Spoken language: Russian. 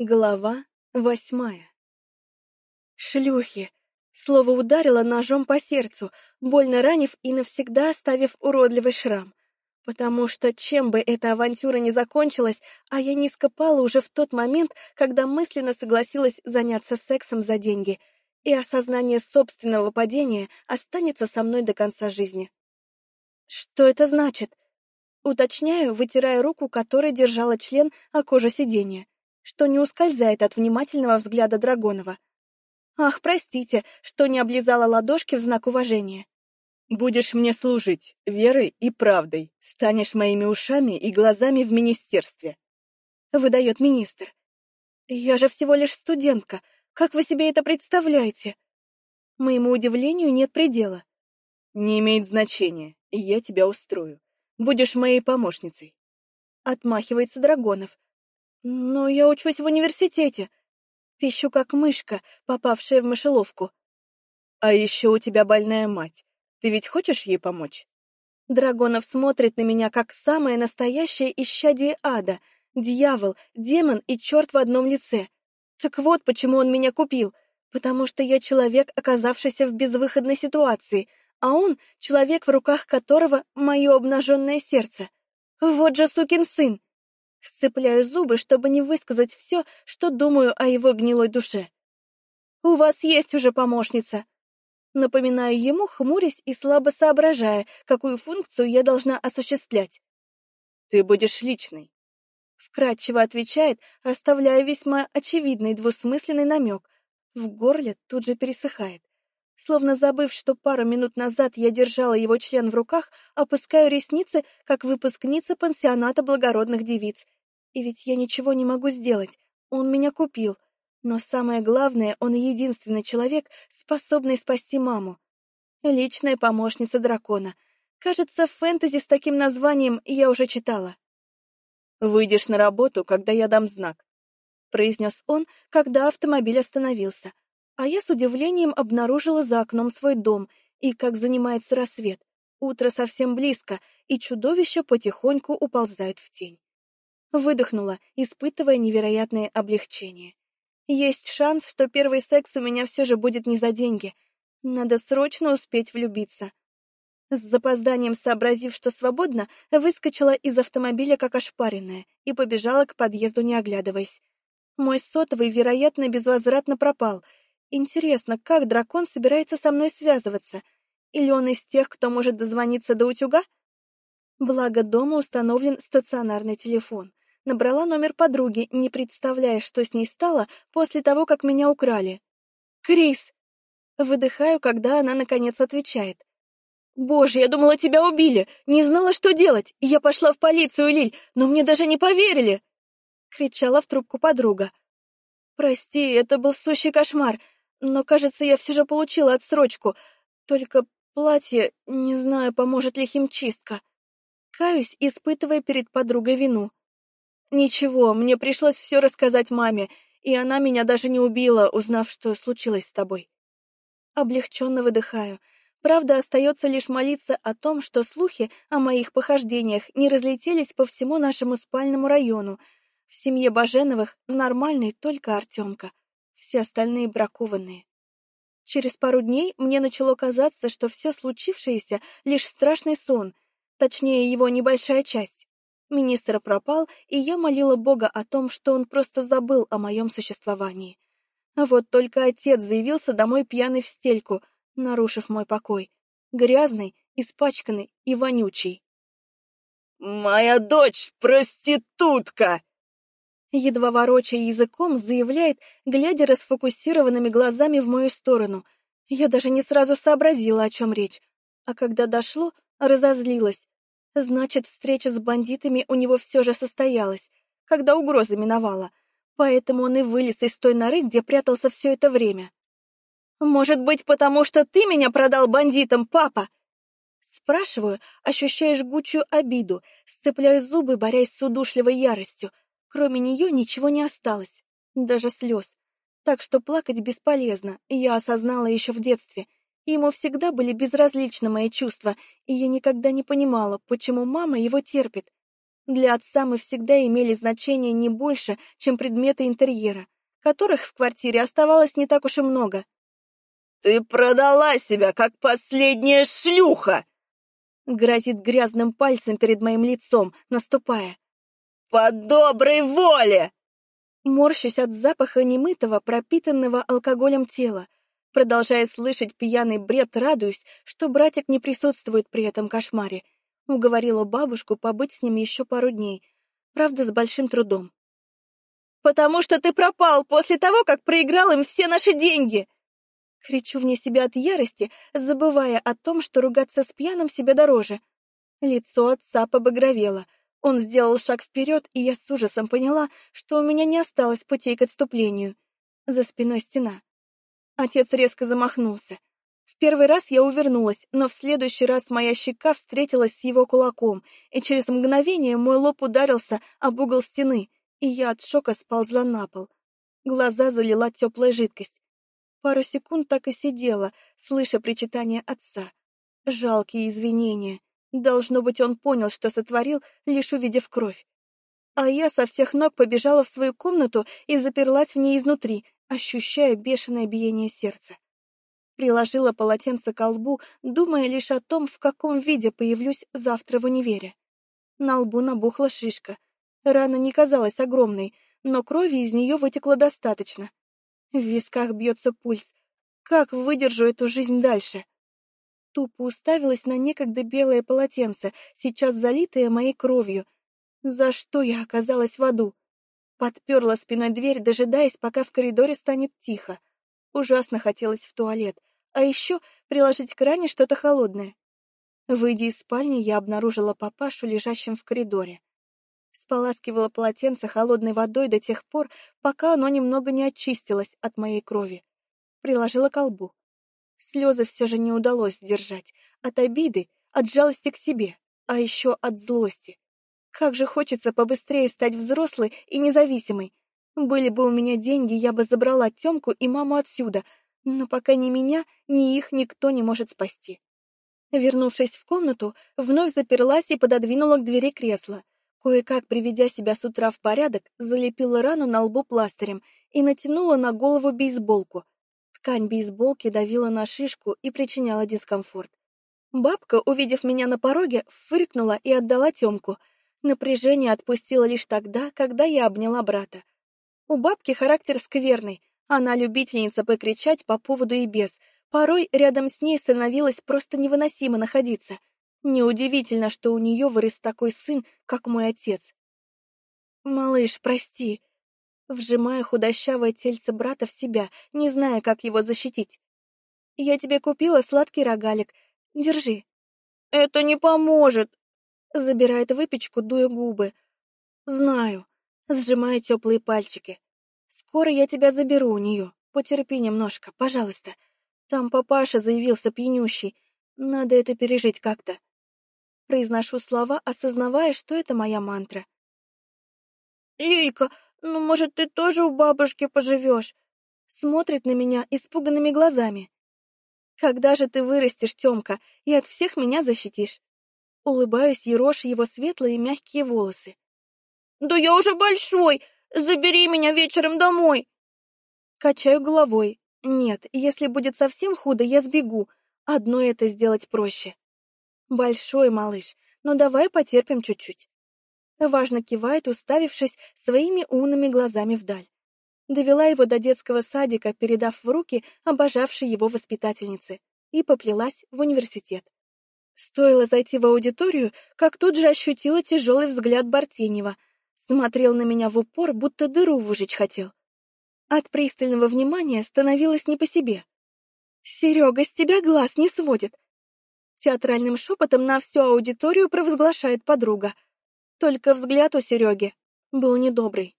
Глава восьмая Шлюхи! Слово ударило ножом по сердцу, больно ранив и навсегда оставив уродливый шрам. Потому что, чем бы эта авантюра ни закончилась, а я не скопала уже в тот момент, когда мысленно согласилась заняться сексом за деньги, и осознание собственного падения останется со мной до конца жизни. Что это значит? Уточняю, вытирая руку, которой держала член о коже сиденья что не ускользает от внимательного взгляда Драгонова. Ах, простите, что не облизала ладошки в знак уважения. Будешь мне служить верой и правдой, станешь моими ушами и глазами в министерстве. Выдает министр. Я же всего лишь студентка. Как вы себе это представляете? Моему удивлению нет предела. Не имеет значения, я тебя устрою. Будешь моей помощницей. Отмахивается Драгонов, но я учусь в университете. Пищу как мышка, попавшая в мышеловку. А еще у тебя больная мать. Ты ведь хочешь ей помочь? Драгонов смотрит на меня как самое настоящее исчадие ада. Дьявол, демон и черт в одном лице. Так вот, почему он меня купил. Потому что я человек, оказавшийся в безвыходной ситуации, а он — человек, в руках которого мое обнаженное сердце. Вот же сукин сын! Сцепляю зубы, чтобы не высказать все, что думаю о его гнилой душе. «У вас есть уже помощница!» Напоминаю ему, хмурясь и слабо соображая, какую функцию я должна осуществлять. «Ты будешь личной», — вкратчиво отвечает, оставляя весьма очевидный двусмысленный намек. В горле тут же пересыхает. Словно забыв, что пару минут назад я держала его член в руках, опускаю ресницы, как выпускница пансионата благородных девиц. И ведь я ничего не могу сделать. Он меня купил. Но самое главное, он единственный человек, способный спасти маму. Личная помощница дракона. Кажется, фэнтези с таким названием я уже читала. «Выйдешь на работу, когда я дам знак», — произнес он, когда автомобиль остановился а я с удивлением обнаружила за окном свой дом и как занимается рассвет. Утро совсем близко, и чудовище потихоньку уползает в тень. Выдохнула, испытывая невероятное облегчение. Есть шанс, что первый секс у меня все же будет не за деньги. Надо срочно успеть влюбиться. С запозданием сообразив, что свободно, выскочила из автомобиля как ошпаренная и побежала к подъезду, не оглядываясь. Мой сотовый, вероятно, безвозвратно пропал — Интересно, как дракон собирается со мной связываться? Или он из тех, кто может дозвониться до утюга? Благо, дома установлен стационарный телефон. Набрала номер подруги, не представляя, что с ней стало после того, как меня украли. «Крис!» Выдыхаю, когда она, наконец, отвечает. «Боже, я думала, тебя убили! Не знала, что делать! Я пошла в полицию, Лиль, но мне даже не поверили!» Кричала в трубку подруга. «Прости, это был сущий кошмар. Но, кажется, я все же получила отсрочку. Только платье, не знаю, поможет ли химчистка. Каюсь, испытывая перед подругой вину. Ничего, мне пришлось все рассказать маме, и она меня даже не убила, узнав, что случилось с тобой. Облегченно выдыхаю. Правда, остается лишь молиться о том, что слухи о моих похождениях не разлетелись по всему нашему спальному району. В семье Баженовых нормальный только Артемка все остальные бракованные. Через пару дней мне начало казаться, что все случившееся — лишь страшный сон, точнее, его небольшая часть. Министр пропал, и я молила Бога о том, что он просто забыл о моем существовании. Вот только отец заявился домой пьяный в стельку, нарушив мой покой. Грязный, испачканный и вонючий. «Моя дочь — проститутка!» едва ворочая языком, заявляет, глядя расфокусированными глазами в мою сторону. Я даже не сразу сообразила, о чем речь. А когда дошло, разозлилась. Значит, встреча с бандитами у него все же состоялась, когда угроза миновала. Поэтому он и вылез из той норы, где прятался все это время. «Может быть, потому что ты меня продал бандитам, папа?» Спрашиваю, ощущая жгучую обиду, сцепляю зубы, борясь с удушливой яростью, Кроме нее ничего не осталось, даже слез. Так что плакать бесполезно, я осознала еще в детстве. Ему всегда были безразличны мои чувства, и я никогда не понимала, почему мама его терпит. Для отца мы всегда имели значение не больше, чем предметы интерьера, которых в квартире оставалось не так уж и много. «Ты продала себя, как последняя шлюха!» Грозит грязным пальцем перед моим лицом, наступая. «По доброй воле!» Морщусь от запаха немытого, пропитанного алкоголем тела. Продолжая слышать пьяный бред, радуюсь, что братик не присутствует при этом кошмаре. Уговорила бабушку побыть с ним еще пару дней. Правда, с большим трудом. «Потому что ты пропал после того, как проиграл им все наши деньги!» Кричу вне себя от ярости, забывая о том, что ругаться с пьяным себе дороже. Лицо отца побагровело — он сделал шаг вперед, и я с ужасом поняла, что у меня не осталось путей к отступлению. За спиной стена. Отец резко замахнулся. В первый раз я увернулась, но в следующий раз моя щека встретилась с его кулаком, и через мгновение мой лоб ударился об угол стены, и я от шока сползла на пол. Глаза залила теплая жидкость. Пару секунд так и сидела, слыша причитания отца. Жалкие извинения. Должно быть, он понял, что сотворил, лишь увидев кровь. А я со всех ног побежала в свою комнату и заперлась в ней изнутри, ощущая бешеное биение сердца. Приложила полотенце к лбу, думая лишь о том, в каком виде появлюсь завтра в универе. На лбу набухла шишка. Рана не казалась огромной, но крови из нее вытекло достаточно. В висках бьется пульс. Как выдержу эту жизнь дальше? Тупо уставилась на некогда белое полотенце, сейчас залитое моей кровью. За что я оказалась в аду? Подперла спиной дверь, дожидаясь, пока в коридоре станет тихо. Ужасно хотелось в туалет, а еще приложить к ране что-то холодное. Выйдя из спальни, я обнаружила папашу, лежащим в коридоре. Споласкивала полотенце холодной водой до тех пор, пока оно немного не очистилось от моей крови. Приложила колбу. Слезы все же не удалось сдержать. От обиды, от жалости к себе, а еще от злости. Как же хочется побыстрее стать взрослой и независимой. Были бы у меня деньги, я бы забрала Тёмку и маму отсюда, но пока ни меня, ни их никто не может спасти. Вернувшись в комнату, вновь заперлась и пододвинула к двери кресло. Кое-как, приведя себя с утра в порядок, залепила рану на лбу пластырем и натянула на голову бейсболку, Ткань бейсболки давила на шишку и причиняла дискомфорт. Бабка, увидев меня на пороге, фыркнула и отдала Тёмку. Напряжение отпустила лишь тогда, когда я обняла брата. У бабки характер скверный, она любительница покричать по поводу и без. Порой рядом с ней становилось просто невыносимо находиться. Неудивительно, что у нее вырос такой сын, как мой отец. «Малыш, прости», вжимая худощавое тельце брата в себя, не зная, как его защитить. «Я тебе купила сладкий рогалик. Держи». «Это не поможет!» Забирает выпечку, дуя губы. «Знаю», сжимая теплые пальчики. «Скоро я тебя заберу у нее. Потерпи немножко, пожалуйста. Там папаша заявился пьянющий. Надо это пережить как-то». Произношу слова, осознавая, что это моя мантра. «Лилька, ну, может, ты тоже у бабушки поживешь?» Смотрит на меня испуганными глазами. «Когда же ты вырастешь, Тёмка, и от всех меня защитишь?» Улыбаюсь, ероши его светлые мягкие волосы. «Да я уже большой! Забери меня вечером домой!» Качаю головой. «Нет, если будет совсем худо, я сбегу. Одно это сделать проще». «Большой, малыш, но давай потерпим чуть-чуть». Важно кивает, уставившись своими умными глазами вдаль. Довела его до детского садика, передав в руки обожавшей его воспитательнице, и поплелась в университет. Стоило зайти в аудиторию, как тут же ощутила тяжелый взгляд Бартенева. Смотрел на меня в упор, будто дыру выжечь хотел. От пристального внимания становилось не по себе. «Серега, с тебя глаз не сводит!» Театральным шепотом на всю аудиторию провозглашает подруга — только взгляд у Сереги был недобрый.